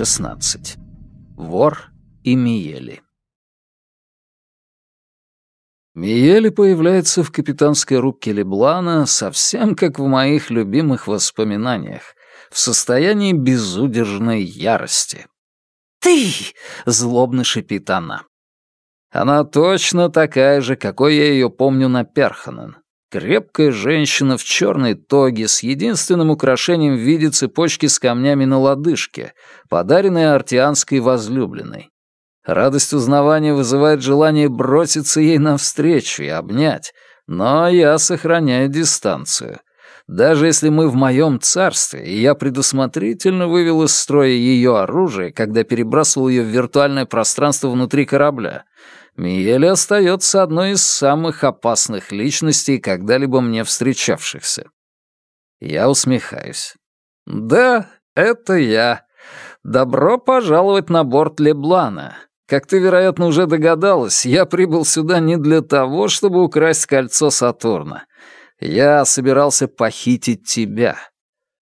16. Вор и Миели. Миели появляется в капитанской рубке Леблана совсем как в моих любимых воспоминаниях, в состоянии безудержной ярости. «Ты!» — злобно шипит она. Она точно такая же, какой я ее помню на Перханен. Крепкая женщина в черной тоге с единственным украшением в виде цепочки с камнями на лодыжке, подаренной артианской возлюбленной. Радость узнавания вызывает желание броситься ей навстречу и обнять, но я сохраняю дистанцию. Даже если мы в моем царстве, и я предусмотрительно вывел из строя ее оружие, когда перебрасывал ее в виртуальное пространство внутри корабля, Миели остается одной из самых опасных личностей, когда-либо мне встречавшихся. Я усмехаюсь. «Да, это я. Добро пожаловать на борт Леблана. Как ты, вероятно, уже догадалась, я прибыл сюда не для того, чтобы украсть кольцо Сатурна. Я собирался похитить тебя.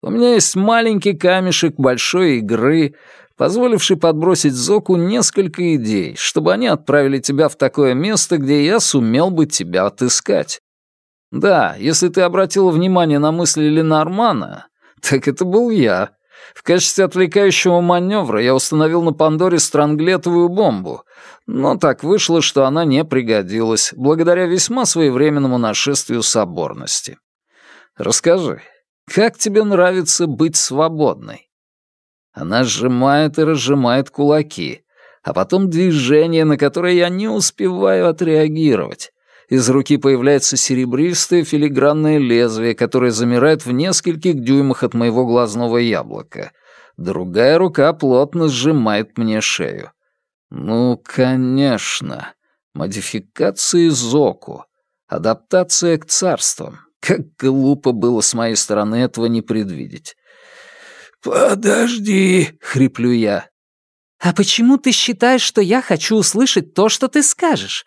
У меня есть маленький камешек большой игры, позволивший подбросить Зоку несколько идей, чтобы они отправили тебя в такое место, где я сумел бы тебя отыскать. Да, если ты обратил внимание на мысли Ленормана, так это был я. В качестве отвлекающего маневра я установил на Пандоре странглетовую бомбу, но так вышло, что она не пригодилась, благодаря весьма своевременному нашествию соборности. Расскажи, как тебе нравится быть свободной? Она сжимает и разжимает кулаки, а потом движение, на которое я не успеваю отреагировать. Из руки появляется серебристое филигранное лезвие, которое замирает в нескольких дюймах от моего глазного яблока. Другая рука плотно сжимает мне шею. Ну, конечно. Модификации Зоку. Адаптация к царствам. Как глупо было с моей стороны этого не предвидеть. «Подожди», — хриплю я. «А почему ты считаешь, что я хочу услышать то, что ты скажешь?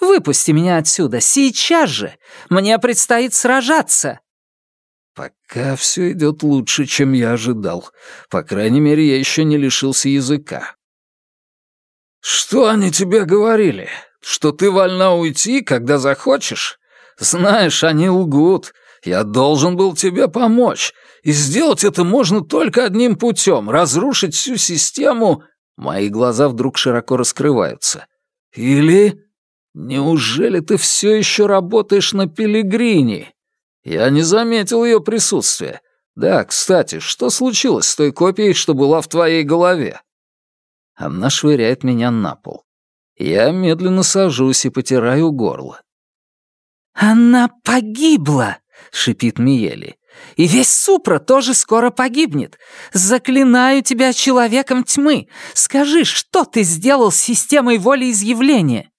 Выпусти меня отсюда, сейчас же! Мне предстоит сражаться!» Пока все идет лучше, чем я ожидал. По крайней мере, я еще не лишился языка. «Что они тебе говорили? Что ты вольна уйти, когда захочешь? Знаешь, они лгут. Я должен был тебе помочь. И сделать это можно только одним путем — разрушить всю систему... Мои глаза вдруг широко раскрываются. Или... Неужели ты все еще работаешь на Пилигрине? Я не заметил ее присутствия. Да, кстати, что случилось с той копией, что была в твоей голове? Она швыряет меня на пол. Я медленно сажусь и потираю горло. «Она погибла!» — шипит Миели. И весь Супра тоже скоро погибнет. Заклинаю тебя человеком тьмы. Скажи, что ты сделал с системой волеизъявления?»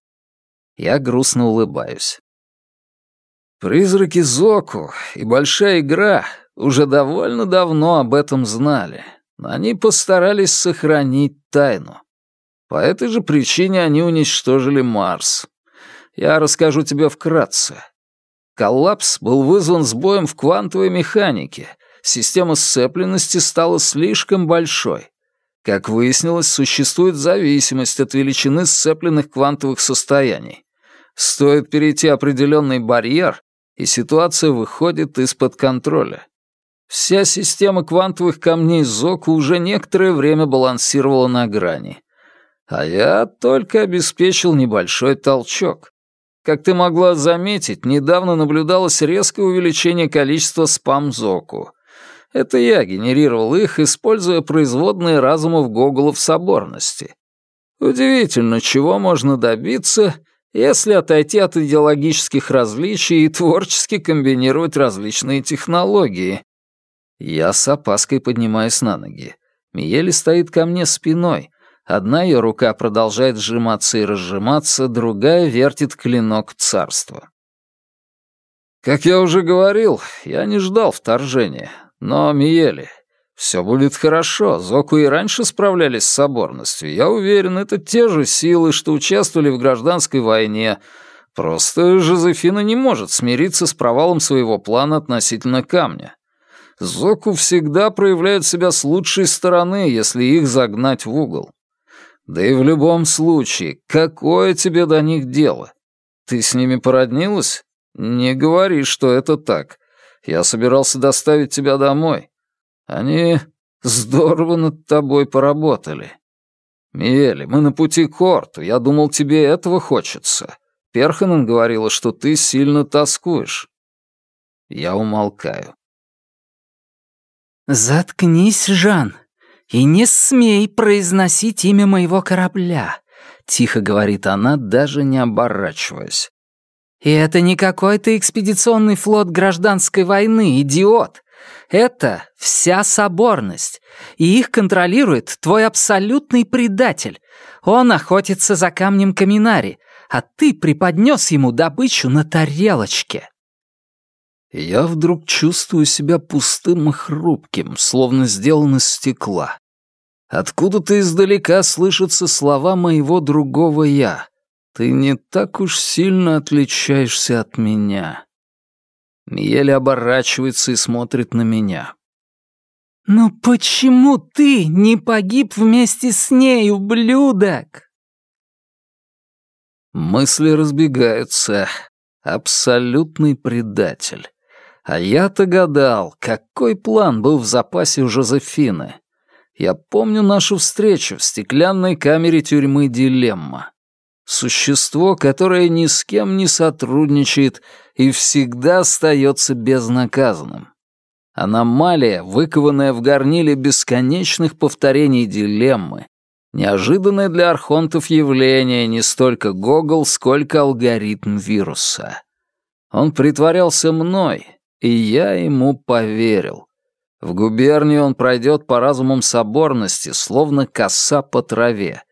Я грустно улыбаюсь. Призраки Зоку и Большая Игра уже довольно давно об этом знали, но они постарались сохранить тайну. По этой же причине они уничтожили Марс. Я расскажу тебе вкратце. Коллапс был вызван сбоем в квантовой механике. Система сцепленности стала слишком большой. Как выяснилось, существует зависимость от величины сцепленных квантовых состояний. Стоит перейти определенный барьер, и ситуация выходит из-под контроля. Вся система квантовых камней Зоку уже некоторое время балансировала на грани. А я только обеспечил небольшой толчок. Как ты могла заметить, недавно наблюдалось резкое увеличение количества спам-зоку. Это я генерировал их, используя производные разумов Гоголов соборности. Удивительно, чего можно добиться, если отойти от идеологических различий и творчески комбинировать различные технологии. Я с опаской поднимаюсь на ноги. Миели стоит ко мне спиной, Одна ее рука продолжает сжиматься и разжиматься, другая вертит клинок царства. Как я уже говорил, я не ждал вторжения. Но, Миели, все будет хорошо. Зоку и раньше справлялись с соборностью. Я уверен, это те же силы, что участвовали в гражданской войне. Просто Жозефина не может смириться с провалом своего плана относительно камня. Зоку всегда проявляют себя с лучшей стороны, если их загнать в угол. Да и в любом случае, какое тебе до них дело? Ты с ними породнилась? Не говори, что это так. Я собирался доставить тебя домой. Они здорово над тобой поработали. Миели, мы на пути к Орту. Я думал, тебе этого хочется. Перханен говорила, что ты сильно тоскуешь. Я умолкаю. «Заткнись, Жан, и не смей произносить имя моего корабля», — тихо говорит она, даже не оборачиваясь. «И это не какой-то экспедиционный флот гражданской войны, идиот. Это вся соборность, и их контролирует твой абсолютный предатель. Он охотится за камнем Каминари, а ты преподнес ему добычу на тарелочке». Я вдруг чувствую себя пустым и хрупким, словно сделан из стекла. Откуда-то издалека слышатся слова моего другого «я». Ты не так уж сильно отличаешься от меня. Миель оборачивается и смотрит на меня. «Но почему ты не погиб вместе с ней, ублюдок?» Мысли разбегаются. Абсолютный предатель. А я-то гадал, какой план был в запасе у Жозефины. Я помню нашу встречу в стеклянной камере тюрьмы «Дилемма». Существо, которое ни с кем не сотрудничает и всегда остается безнаказанным. Аномалия, выкованная в горниле бесконечных повторений дилеммы, неожиданное для архонтов явление не столько Гогол, сколько алгоритм вируса. Он притворялся мной, и я ему поверил. В губернии он пройдет по разумам соборности, словно коса по траве.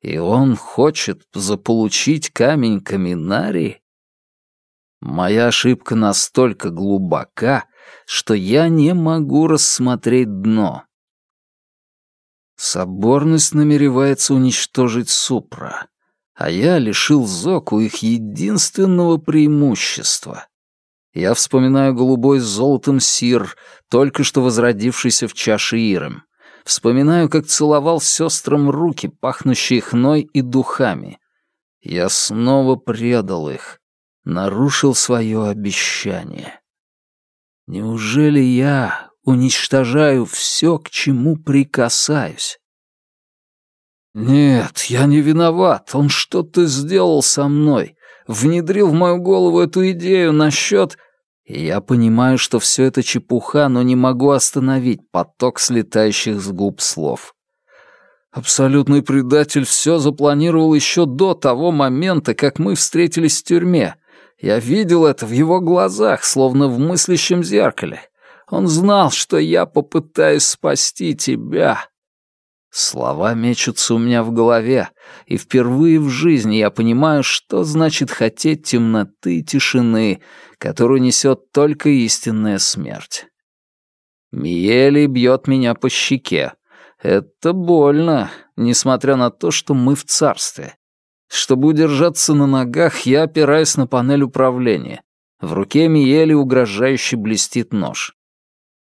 И он хочет заполучить камень Каминари? Моя ошибка настолько глубока, что я не могу рассмотреть дно. Соборность намеревается уничтожить Супра, а я лишил Зоку их единственного преимущества. Я вспоминаю голубой с золотом сир, только что возродившийся в чаше Иром. Вспоминаю, как целовал сестрам руки, пахнущие хной и духами. Я снова предал их, нарушил свое обещание. Неужели я уничтожаю все, к чему прикасаюсь? Нет, я не виноват, он что-то сделал со мной, внедрил в мою голову эту идею насчет я понимаю, что все это чепуха, но не могу остановить поток слетающих с губ слов. Абсолютный предатель все запланировал еще до того момента, как мы встретились в тюрьме. Я видел это в его глазах, словно в мыслящем зеркале. Он знал, что я попытаюсь спасти тебя. Слова мечутся у меня в голове, и впервые в жизни я понимаю, что значит хотеть темноты и тишины, которую несет только истинная смерть. Миели бьет меня по щеке. Это больно, несмотря на то, что мы в царстве. Чтобы удержаться на ногах, я опираюсь на панель управления. В руке Миели угрожающе блестит нож.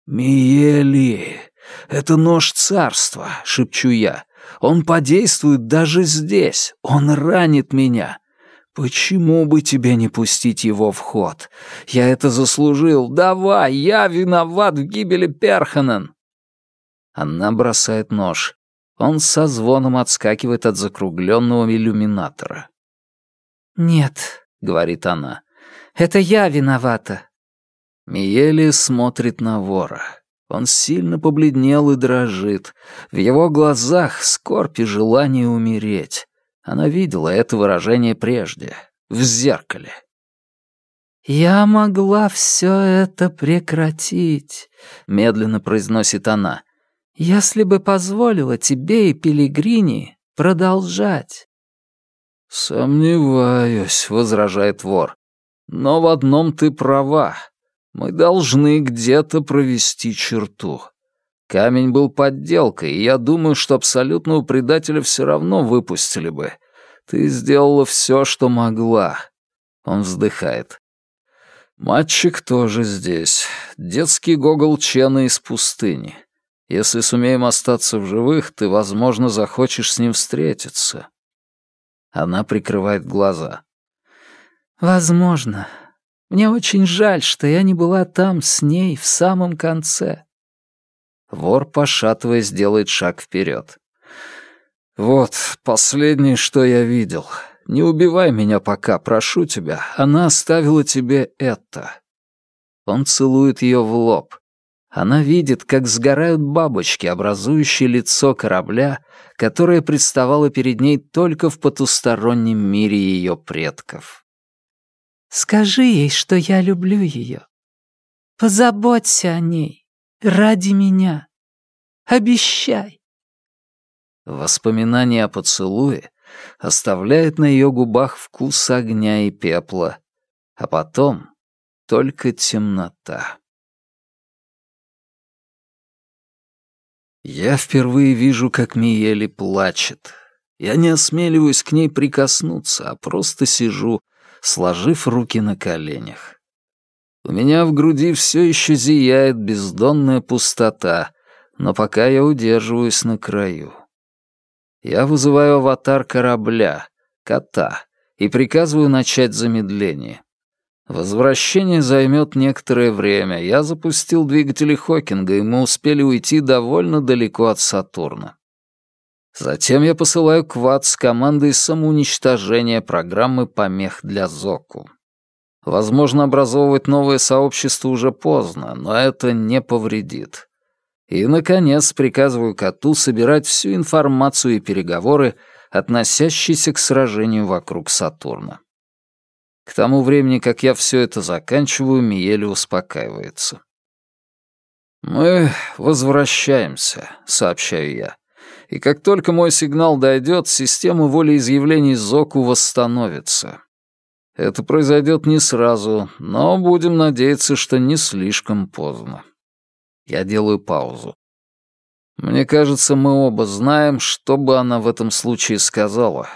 «Миели!» «Это нож царства», — шепчу я. «Он подействует даже здесь. Он ранит меня. Почему бы тебе не пустить его в ход? Я это заслужил. Давай, я виноват в гибели Перханен». Она бросает нож. Он со звоном отскакивает от закругленного иллюминатора. «Нет», — говорит она, — «это я виновата». Миели смотрит на вора. Он сильно побледнел и дрожит. В его глазах скорбь и желание умереть. Она видела это выражение прежде, в зеркале. «Я могла все это прекратить», — медленно произносит она, «если бы позволила тебе и Пелигрини продолжать». «Сомневаюсь», — возражает вор. «Но в одном ты права. Мы должны где-то провести черту. Камень был подделкой, и я думаю, что абсолютного предателя все равно выпустили бы. Ты сделала все, что могла. Он вздыхает. Мальчик тоже здесь. Детский гогол Чена из пустыни. Если сумеем остаться в живых, ты, возможно, захочешь с ним встретиться. Она прикрывает глаза. Возможно. Мне очень жаль, что я не была там с ней в самом конце. Вор, пошатываясь, делает шаг вперед. «Вот, последнее, что я видел. Не убивай меня пока, прошу тебя. Она оставила тебе это». Он целует ее в лоб. Она видит, как сгорают бабочки, образующие лицо корабля, которое представало перед ней только в потустороннем мире ее предков. «Скажи ей, что я люблю ее. Позаботься о ней. Ради меня. Обещай. Воспоминание о поцелуе оставляет на ее губах вкус огня и пепла, а потом только темнота. Я впервые вижу, как Миели плачет. Я не осмеливаюсь к ней прикоснуться, а просто сижу, сложив руки на коленях. У меня в груди все еще зияет бездонная пустота, но пока я удерживаюсь на краю. Я вызываю аватар корабля, кота, и приказываю начать замедление. Возвращение займет некоторое время. Я запустил двигатели Хокинга, и мы успели уйти довольно далеко от Сатурна. Затем я посылаю квад с командой самоуничтожения программы помех для Зоку. Возможно, образовывать новое сообщество уже поздно, но это не повредит. И, наконец, приказываю коту собирать всю информацию и переговоры, относящиеся к сражению вокруг Сатурна. К тому времени, как я все это заканчиваю, Миели успокаивается. «Мы возвращаемся», — сообщаю я. «И как только мой сигнал дойдет, система волеизъявлений Зоку восстановится. Это произойдет не сразу, но будем надеяться, что не слишком поздно». Я делаю паузу. Мне кажется, мы оба знаем, что бы она в этом случае сказала.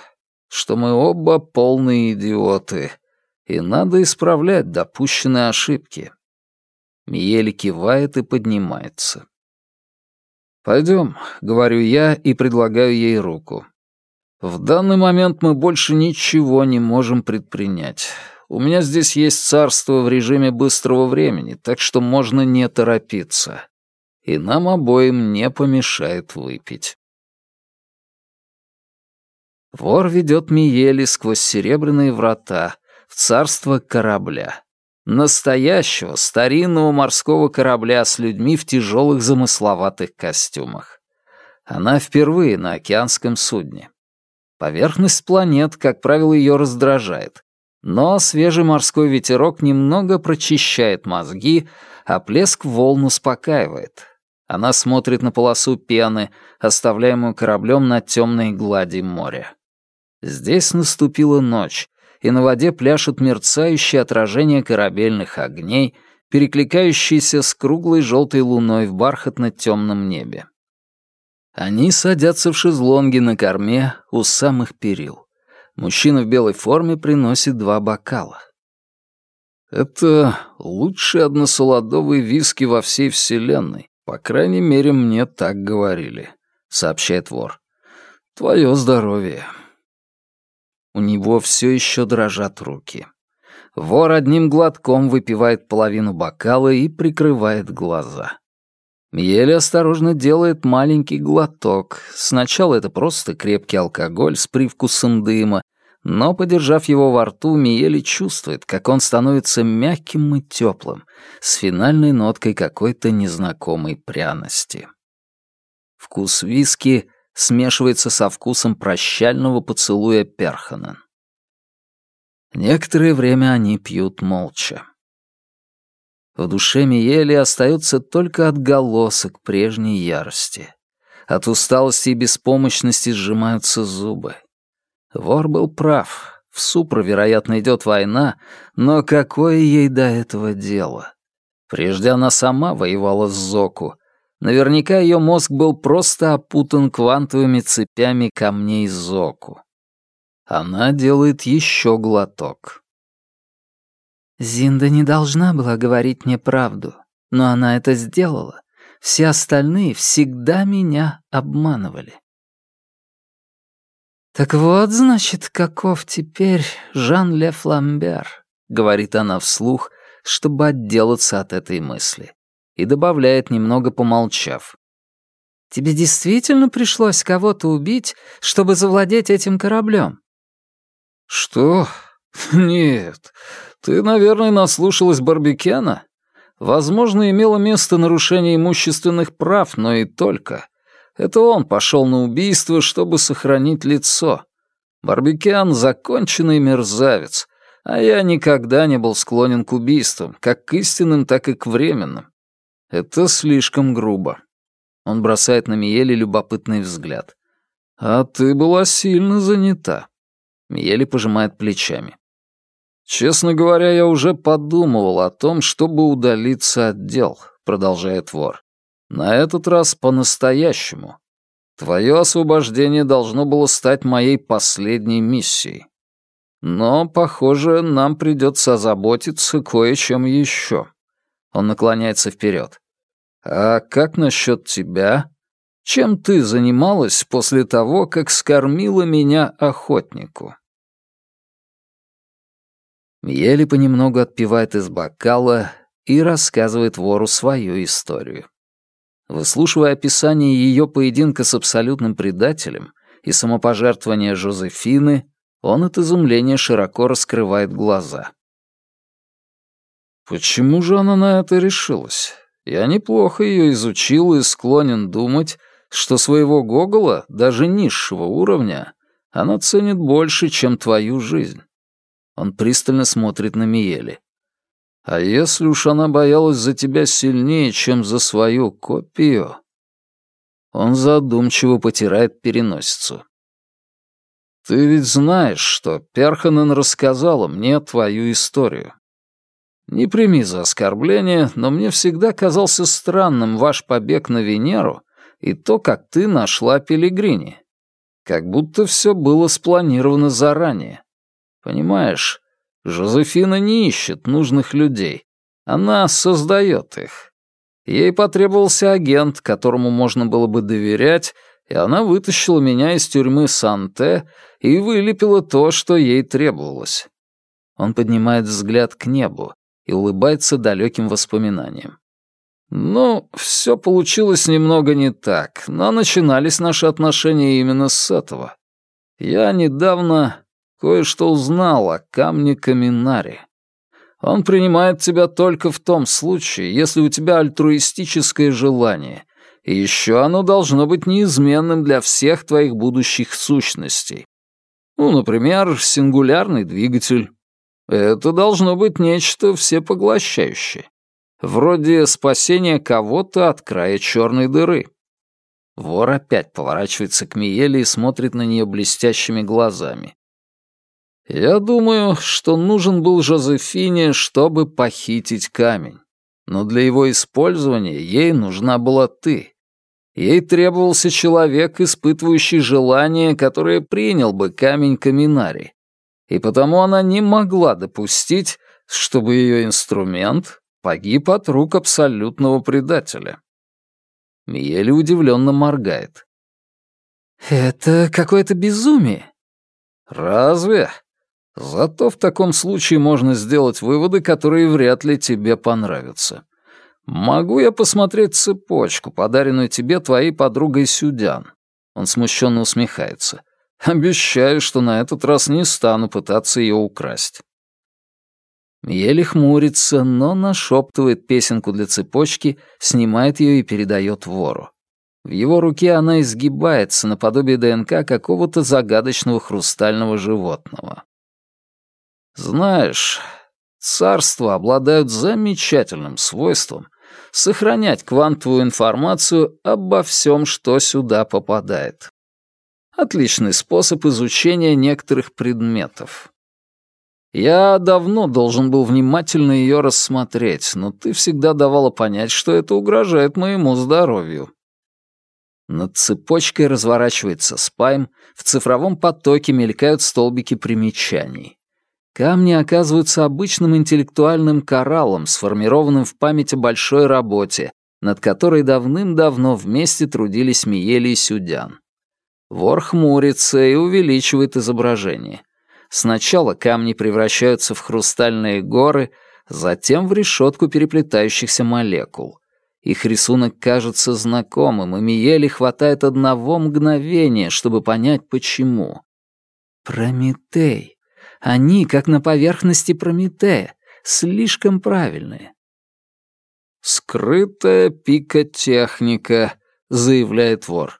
Что мы оба полные идиоты, и надо исправлять допущенные ошибки. Миели кивает и поднимается. «Пойдем», — говорю я и предлагаю ей руку. «В данный момент мы больше ничего не можем предпринять. У меня здесь есть царство в режиме быстрого времени, так что можно не торопиться. И нам обоим не помешает выпить. Вор ведет Миели сквозь серебряные врата в царство корабля. Настоящего старинного морского корабля с людьми в тяжелых замысловатых костюмах. Она впервые на океанском судне. Поверхность планет, как правило, ее раздражает. Но свежий морской ветерок немного прочищает мозги, а плеск волн успокаивает. Она смотрит на полосу пены, оставляемую кораблем на темной глади моря. Здесь наступила ночь, и на воде пляшут мерцающие отражения корабельных огней, перекликающиеся с круглой желтой луной в бархатно-темном небе. Они садятся в шезлонги на корме у самых перил. Мужчина в белой форме приносит два бокала. «Это лучший односолодовый виски во всей вселенной. По крайней мере, мне так говорили», — сообщает вор. «Твое здоровье». У него все еще дрожат руки. Вор одним глотком выпивает половину бокала и прикрывает глаза. Мьели осторожно делает маленький глоток. Сначала это просто крепкий алкоголь с привкусом дыма, но, подержав его во рту, Миели чувствует, как он становится мягким и теплым, с финальной ноткой какой-то незнакомой пряности. Вкус виски смешивается со вкусом прощального поцелуя Перханен. Некоторое время они пьют молча. В душе Миели остается только отголосок прежней ярости. От усталости и беспомощности сжимаются зубы. Вор был прав. В Супра, вероятно, идет война, но какое ей до этого дело? Прежде она сама воевала с Зоку. Наверняка ее мозг был просто опутан квантовыми цепями камней Зоку. Она делает еще глоток. Зинда не должна была говорить мне правду, но она это сделала. Все остальные всегда меня обманывали. «Так вот, значит, каков теперь Жан-Ле Фламбер», — говорит она вслух, чтобы отделаться от этой мысли. И добавляет, немного помолчав. «Тебе действительно пришлось кого-то убить, чтобы завладеть этим кораблем?» «Что? Нет. Ты, наверное, наслушалась Барбекена? Возможно, имело место нарушение имущественных прав, но и только. Это он пошел на убийство, чтобы сохранить лицо. Барбекян — законченный мерзавец, а я никогда не был склонен к убийствам, как к истинным, так и к временным. Это слишком грубо. Он бросает на Миели любопытный взгляд. «А ты была сильно занята». Миели пожимает плечами. «Честно говоря, я уже подумывал о том, чтобы удалиться от дел», — продолжает вор. На этот раз по-настоящему. Твое освобождение должно было стать моей последней миссией. Но, похоже, нам придется озаботиться кое-чем еще. Он наклоняется вперед. А как насчет тебя? Чем ты занималась после того, как скормила меня охотнику? Мьели понемногу отпивает из бокала и рассказывает вору свою историю. Выслушивая описание ее поединка с абсолютным предателем и самопожертвования Жозефины, он от изумления широко раскрывает глаза. Почему же она на это решилась? Я неплохо ее изучил и склонен думать, что своего Гогола, даже низшего уровня, она ценит больше, чем твою жизнь. Он пристально смотрит на Миели. А если уж она боялась за тебя сильнее, чем за свою копию...» Он задумчиво потирает переносицу. «Ты ведь знаешь, что Перханен рассказала мне твою историю. Не прими за оскорбление, но мне всегда казался странным ваш побег на Венеру и то, как ты нашла Пелигрини. Как будто все было спланировано заранее. Понимаешь, Жозефина не ищет нужных людей. Она создает их. Ей потребовался агент, которому можно было бы доверять, и она вытащила меня из тюрьмы Санте и вылепила то, что ей требовалось. Он поднимает взгляд к небу и улыбается далеким воспоминаниям. Ну, все получилось немного не так, но начинались наши отношения именно с этого. Я недавно кое-что узнал о камне Каминаре. Он принимает тебя только в том случае, если у тебя альтруистическое желание, и еще оно должно быть неизменным для всех твоих будущих сущностей. Ну, например, сингулярный двигатель. Это должно быть нечто всепоглощающее. Вроде спасения кого-то от края черной дыры. Вор опять поворачивается к Миеле и смотрит на нее блестящими глазами. Я думаю, что нужен был Жозефине, чтобы похитить камень. Но для его использования ей нужна была ты. Ей требовался человек, испытывающий желание, которое принял бы камень Каминари. И потому она не могла допустить, чтобы ее инструмент погиб от рук абсолютного предателя. Миели удивленно моргает. «Это какое-то безумие». «Разве?» Зато в таком случае можно сделать выводы, которые вряд ли тебе понравятся. Могу я посмотреть цепочку, подаренную тебе твоей подругой Сюдян? Он смущенно усмехается. Обещаю, что на этот раз не стану пытаться ее украсть. Еле хмурится, но нашептывает песенку для цепочки, снимает ее и передает вору. В его руке она изгибается наподобие ДНК какого-то загадочного хрустального животного. Знаешь, царства обладают замечательным свойством сохранять квантовую информацию обо всем, что сюда попадает. Отличный способ изучения некоторых предметов. Я давно должен был внимательно ее рассмотреть, но ты всегда давала понять, что это угрожает моему здоровью. Над цепочкой разворачивается спайм, в цифровом потоке мелькают столбики примечаний. Камни оказываются обычным интеллектуальным кораллом, сформированным в память о большой работе, над которой давным-давно вместе трудились Миели и Сюдян. Вор хмурится и увеличивает изображение. Сначала камни превращаются в хрустальные горы, затем в решетку переплетающихся молекул. Их рисунок кажется знакомым, и Миели хватает одного мгновения, чтобы понять, почему. Прометей. Они, как на поверхности Прометея, слишком правильные. «Скрытая пикотехника», — заявляет вор.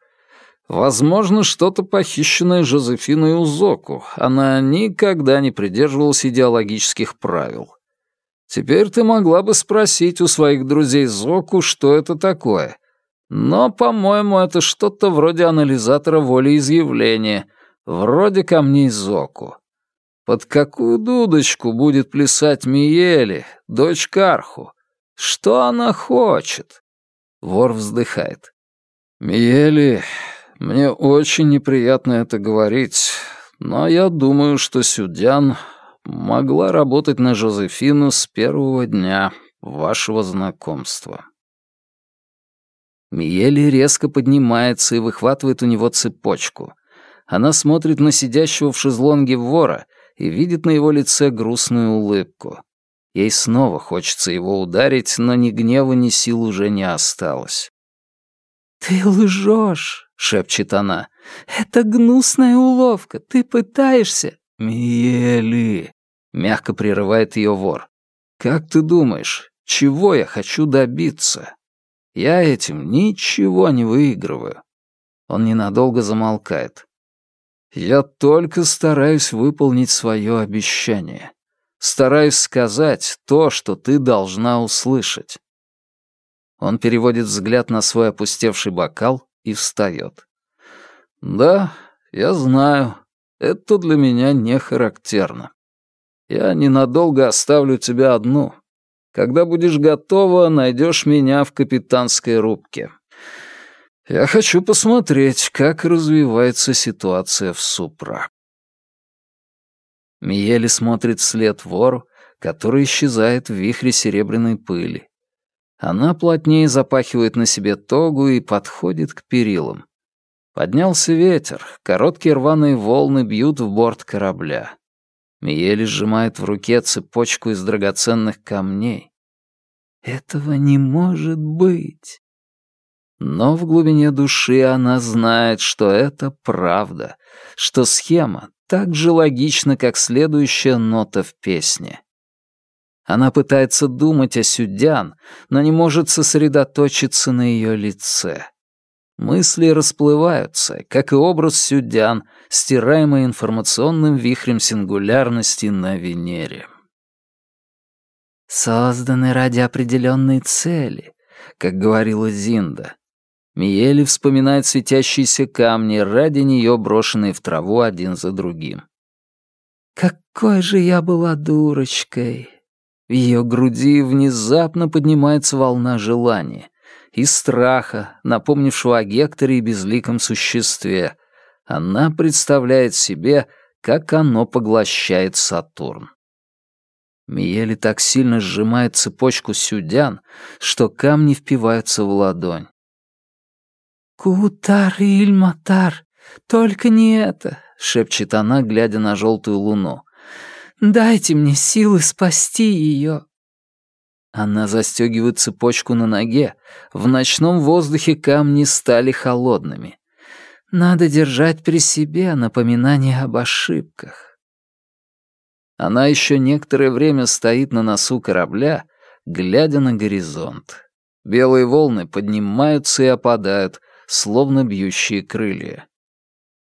«Возможно, что-то похищенное Жозефиной Узоку. Она никогда не придерживалась идеологических правил. Теперь ты могла бы спросить у своих друзей Зоку, что это такое. Но, по-моему, это что-то вроде анализатора волеизъявления, вроде камней Зоку. Под какую дудочку будет плясать Миели, дочь Карху? Что она хочет?» Вор вздыхает. «Миели, мне очень неприятно это говорить, но я думаю, что Сюдян могла работать на Жозефину с первого дня вашего знакомства». Миели резко поднимается и выхватывает у него цепочку. Она смотрит на сидящего в шезлонге вора и видит на его лице грустную улыбку. Ей снова хочется его ударить, но ни гнева, ни сил уже не осталось. «Ты лжешь», — шепчет она. «Это гнусная уловка. Ты пытаешься...» «Миели», — мягко прерывает ее вор. «Как ты думаешь, чего я хочу добиться? Я этим ничего не выигрываю». Он ненадолго замолкает. «Я только стараюсь выполнить свое обещание стараюсь сказать то, что ты должна услышать». Он переводит взгляд на свой опустевший бокал и встает. «Да, я знаю, это для меня не характерно. Я ненадолго оставлю тебя одну. Когда будешь готова, найдешь меня в капитанской рубке. Я хочу посмотреть, как развивается ситуация в Супра». Миели смотрит вслед вору, который исчезает в вихре серебряной пыли. Она плотнее запахивает на себе тогу и подходит к перилам. Поднялся ветер, короткие рваные волны бьют в борт корабля. Миели сжимает в руке цепочку из драгоценных камней. Этого не может быть. Но в глубине души она знает, что это правда, что схема так же логично, как следующая нота в песне. Она пытается думать о Сюдян, но не может сосредоточиться на ее лице. Мысли расплываются, как и образ Сюдян, стираемый информационным вихрем сингулярности на Венере. «Созданы ради определенной цели», как говорила Зинда. Миели вспоминает светящиеся камни, ради нее брошенные в траву один за другим. «Какой же я была дурочкой!» В ее груди внезапно поднимается волна желания и страха, напомнившего о Гекторе и безликом существе. Она представляет себе, как оно поглощает Сатурн. Миели так сильно сжимает цепочку сюдян, что камни впиваются в ладонь. «Кутар Ильматар, только не это!» — шепчет она, глядя на желтую луну. «Дайте мне силы спасти ее!» Она застегивает цепочку на ноге. В ночном воздухе камни стали холодными. Надо держать при себе напоминание об ошибках. Она еще некоторое время стоит на носу корабля, глядя на горизонт. Белые волны поднимаются и опадают, словно бьющие крылья.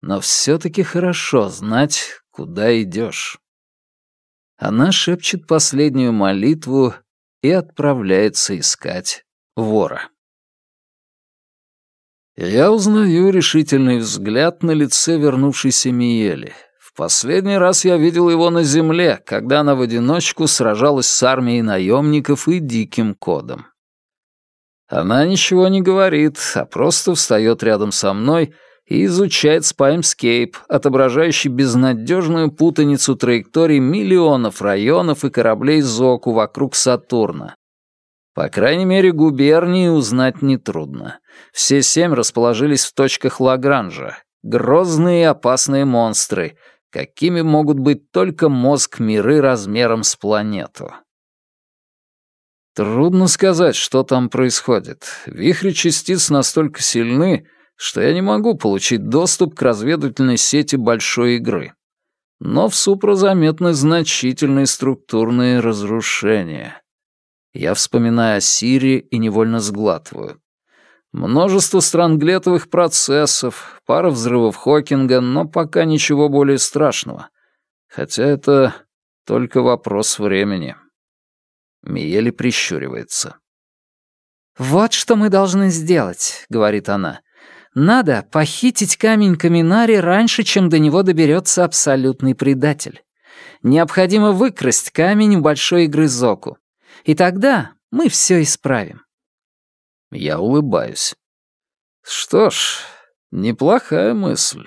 Но все-таки хорошо знать, куда идешь. Она шепчет последнюю молитву и отправляется искать вора. Я узнаю решительный взгляд на лице вернувшейся Миели. В последний раз я видел его на земле, когда она в одиночку сражалась с армией наемников и диким кодом. Она ничего не говорит, а просто встает рядом со мной и изучает спаймскейп, отображающий безнадежную путаницу траекторий миллионов районов и кораблей Зоку вокруг Сатурна. По крайней мере, губернии узнать нетрудно. Все семь расположились в точках Лагранжа. Грозные и опасные монстры, какими могут быть только мозг миры размером с планету. Трудно сказать, что там происходит. Вихри частиц настолько сильны, что я не могу получить доступ к разведывательной сети большой игры. Но в Супра заметны значительные структурные разрушения. Я вспоминаю о Сири и невольно сглатываю. Множество странглетовых процессов, пара взрывов Хокинга, но пока ничего более страшного. Хотя это только вопрос времени. Миели прищуривается. «Вот что мы должны сделать», — говорит она. «Надо похитить камень Каминари раньше, чем до него доберется абсолютный предатель. Необходимо выкрасть камень у большой игры Зоку. И тогда мы все исправим». Я улыбаюсь. «Что ж, неплохая мысль.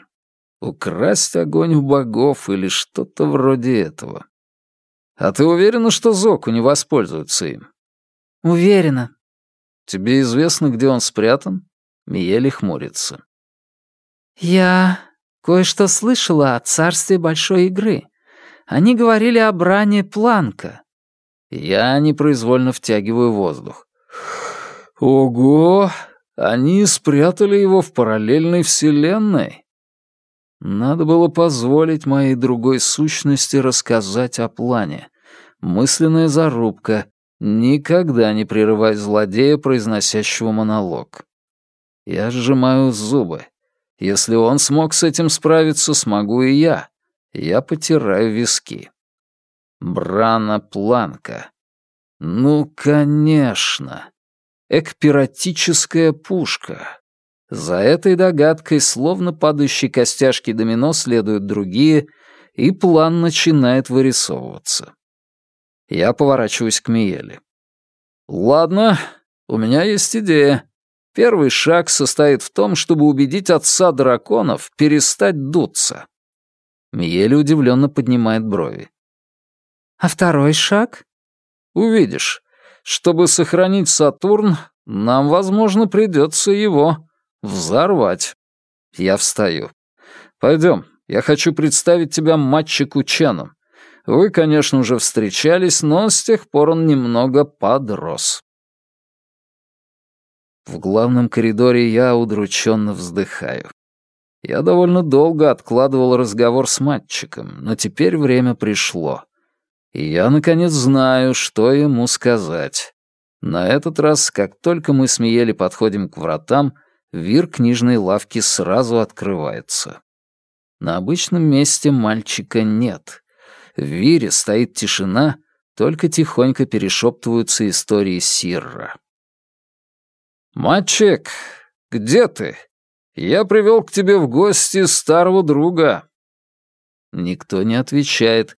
Украсть огонь у богов или что-то вроде этого. А ты уверена, что Зоку не воспользуется им? Уверена. Тебе известно, где он спрятан? Миели хмурится. Я кое-что слышала о царстве большой игры. Они говорили о бране Планка. Я непроизвольно втягиваю воздух. Ого! Они спрятали его в параллельной вселенной. Надо было позволить моей другой сущности рассказать о плане. Мысленная зарубка. Никогда не прерывай злодея, произносящего монолог. Я сжимаю зубы. Если он смог с этим справиться, смогу и я. Я потираю виски. Брана Планка. Ну, конечно. Экпиратическая пушка. За этой догадкой, словно падающие костяшки домино, следуют другие, и план начинает вырисовываться. Я поворачиваюсь к Миеле. «Ладно, у меня есть идея. Первый шаг состоит в том, чтобы убедить отца драконов перестать дуться». Миеле удивленно поднимает брови. «А второй шаг?» «Увидишь. Чтобы сохранить Сатурн, нам, возможно, придется его Взорвать. Я встаю. Пойдем, я хочу представить тебя матчику Чену. Вы, конечно, уже встречались, но с тех пор он немного подрос. В главном коридоре я удрученно вздыхаю. Я довольно долго откладывал разговор с матчиком, но теперь время пришло. И я, наконец, знаю, что ему сказать. На этот раз, как только мы с подходим к вратам, Вир книжной лавки сразу открывается. На обычном месте мальчика нет. В Вире стоит тишина, только тихонько перешептываются истории Сирра. «Мальчик, где ты? Я привел к тебе в гости старого друга». Никто не отвечает.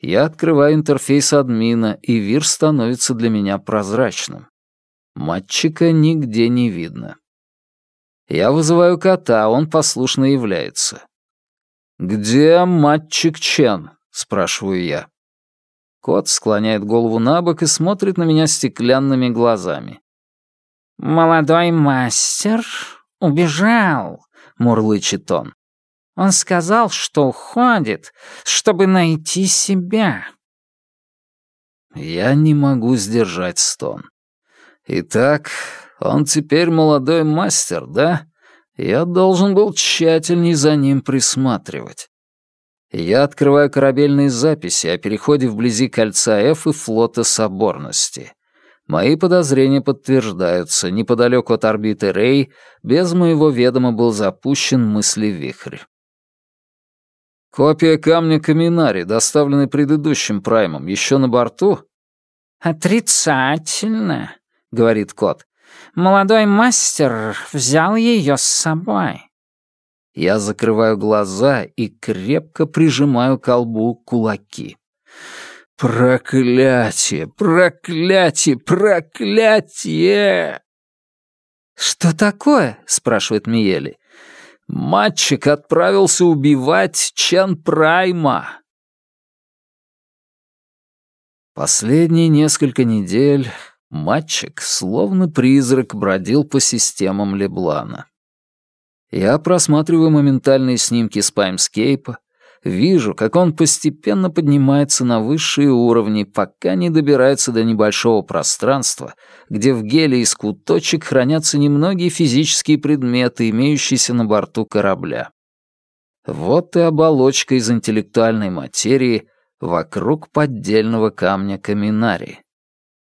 Я открываю интерфейс админа, и Вир становится для меня прозрачным. Матчика нигде не видно. Я вызываю кота, он послушно является. «Где мальчик Чен?» — спрашиваю я. Кот склоняет голову на бок и смотрит на меня стеклянными глазами. «Молодой мастер убежал», — мурлычет он. «Он сказал, что уходит, чтобы найти себя». Я не могу сдержать стон. Итак, он теперь молодой мастер, да? Я должен был тщательней за ним присматривать. Я открываю корабельные записи о переходе вблизи кольца F и флота Соборности. Мои подозрения подтверждаются. Неподалеку от орбиты Рей без моего ведома был запущен мыслевихрь. Копия камня Каминари, доставленный предыдущим праймом, еще на борту? «Отрицательно», — говорит кот. Молодой мастер взял ее с собой. Я закрываю глаза и крепко прижимаю к колбу кулаки. Проклятие, проклятие, проклятие! Что такое? спрашивает Миели. Матчик отправился убивать Чен Прайма. Последние несколько недель Матчик, словно призрак, бродил по системам Леблана. Я просматриваю моментальные снимки Спаймскейпа, вижу, как он постепенно поднимается на высшие уровни, пока не добирается до небольшого пространства, где в геле из куточек хранятся немногие физические предметы, имеющиеся на борту корабля. Вот и оболочка из интеллектуальной материи вокруг поддельного камня Каминари.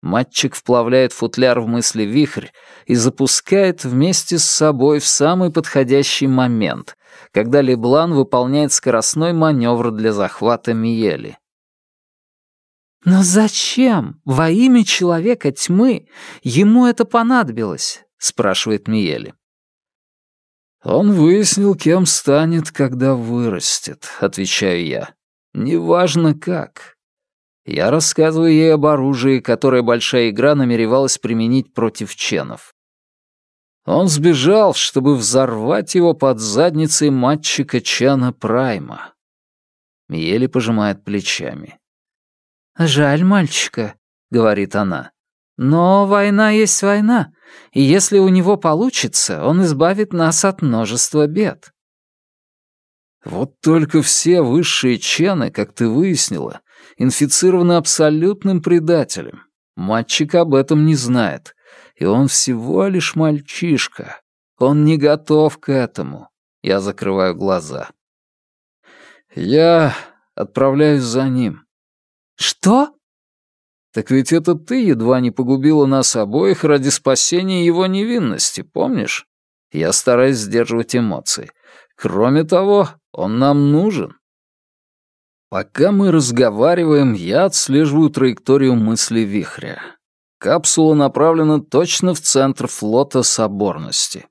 Матчик вплавляет футляр в мысли вихрь и запускает вместе с собой в самый подходящий момент, когда Леблан выполняет скоростной маневр для захвата Миели. «Но зачем? Во имя человека тьмы ему это понадобилось?» — спрашивает Миели. «Он выяснил, кем станет, когда вырастет», — отвечаю я. «Неважно как. Я рассказываю ей об оружии, которое Большая Игра намеревалась применить против ченов. Он сбежал, чтобы взорвать его под задницей матчика Чана Прайма. Еле пожимает плечами. «Жаль мальчика», — говорит она. «Но война есть война, и если у него получится, он избавит нас от множества бед». Вот только все высшие чены, как ты выяснила, инфицированы абсолютным предателем. Мальчик об этом не знает. И он всего лишь мальчишка. Он не готов к этому. Я закрываю глаза. Я отправляюсь за ним. Что? Так ведь это ты едва не погубила нас обоих ради спасения его невинности, помнишь? Я стараюсь сдерживать эмоции. Кроме того, он нам нужен. Пока мы разговариваем, я отслеживаю траекторию мысли вихря. Капсула направлена точно в центр флота соборности.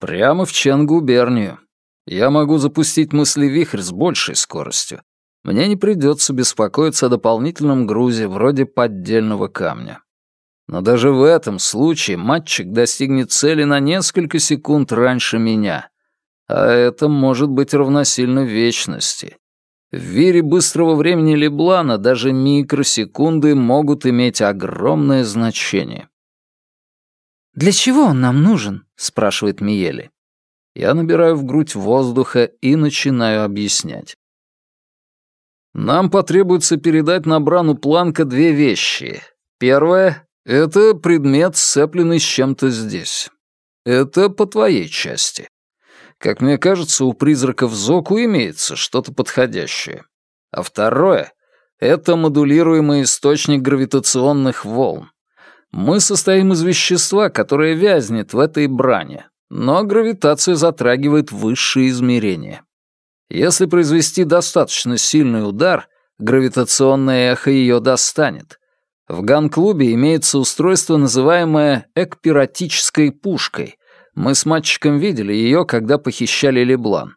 Прямо в Чен-губернию. Я могу запустить мысли вихрь с большей скоростью. Мне не придется беспокоиться о дополнительном грузе вроде поддельного камня. Но даже в этом случае матчик достигнет цели на несколько секунд раньше меня. А это может быть равносильно вечности. В вире быстрого времени Леблана даже микросекунды могут иметь огромное значение. «Для чего он нам нужен?» — спрашивает Миели. Я набираю в грудь воздуха и начинаю объяснять. Нам потребуется передать на Брану Планка две вещи. Первое — это предмет, сцепленный с чем-то здесь. Это по твоей части. Как мне кажется, у призраков Зоку имеется что-то подходящее. А второе — это модулируемый источник гравитационных волн. Мы состоим из вещества, которое вязнет в этой бране, но гравитация затрагивает высшие измерения. Если произвести достаточно сильный удар, гравитационное эхо ее достанет. В ган-клубе имеется устройство, называемое экпиратической пушкой, мы с мальчиком видели ее, когда похищали Леблан.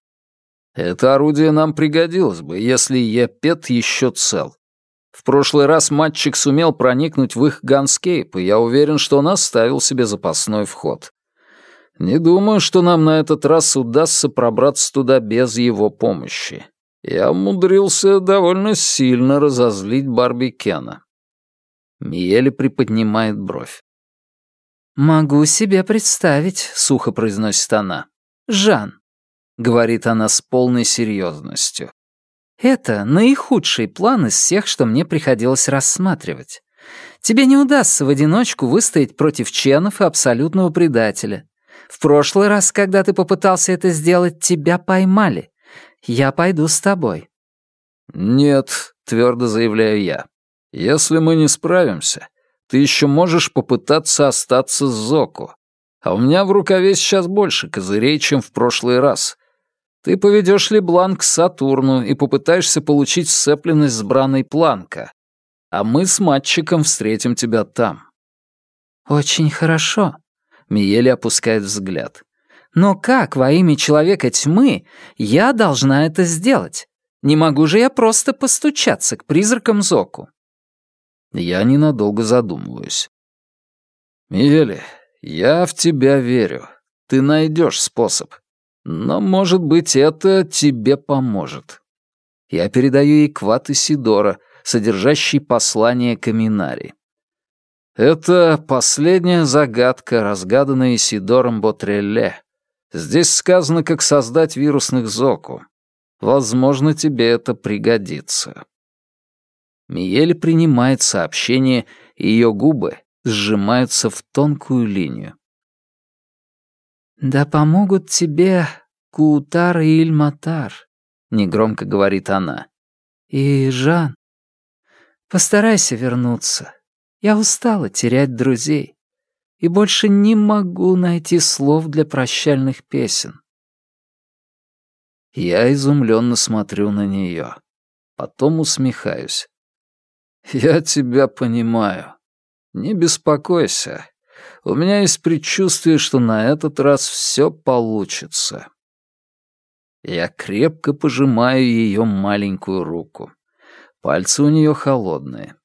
Это орудие нам пригодилось бы, если Епет еще цел. В прошлый раз мальчик сумел проникнуть в их ганскейп, и я уверен, что он оставил себе запасной вход. Не думаю, что нам на этот раз удастся пробраться туда без его помощи. Я умудрился довольно сильно разозлить Барби Кена. Миели приподнимает бровь. «Могу себе представить», — сухо произносит она. «Жан», — говорит она с полной серьезностью. «Это наихудший план из всех, что мне приходилось рассматривать. Тебе не удастся в одиночку выстоять против ченов и абсолютного предателя. В прошлый раз, когда ты попытался это сделать, тебя поймали. Я пойду с тобой». «Нет», — твердо заявляю я. «Если мы не справимся, ты еще можешь попытаться остаться с Зоку. А у меня в рукаве сейчас больше козырей, чем в прошлый раз. Ты поведешь Леблан к Сатурну и попытаешься получить сцепленность с Браной Планка. А мы с мальчиком встретим тебя там». «Очень хорошо», — Миели опускает взгляд. «Но как во имя человека тьмы я должна это сделать? Не могу же я просто постучаться к призракам Зоку?» Я ненадолго задумываюсь. «Миели, я в тебя верю. Ты найдешь способ. Но, может быть, это тебе поможет. Я передаю ей кват Исидора, содержащий послание Каминари. Это последняя загадка, разгаданная Исидором Ботрелле. Здесь сказано, как создать вирусных зоку. Возможно, тебе это пригодится. Миель принимает сообщение, и ее губы сжимаются в тонкую линию. «Да помогут тебе Куутар и Ильматар», — негромко говорит она. «И Жан, постарайся вернуться. Я устала терять друзей и больше не могу найти слов для прощальных песен». Я изумленно смотрю на нее. Потом усмехаюсь. «Я тебя понимаю. Не беспокойся. У меня есть предчувствие, что на этот раз все получится». Я крепко пожимаю ее маленькую руку. Пальцы у нее холодные.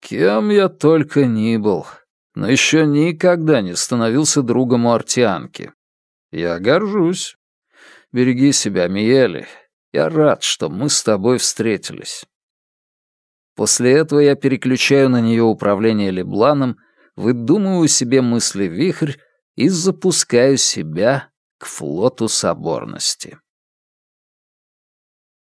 Кем я только ни был, но еще никогда не становился другом у артианки. Я горжусь. Береги себя, Миели. Я рад, что мы с тобой встретились. После этого я переключаю на нее управление Лебланом, выдумываю себе мысли-вихрь и запускаю себя к флоту соборности.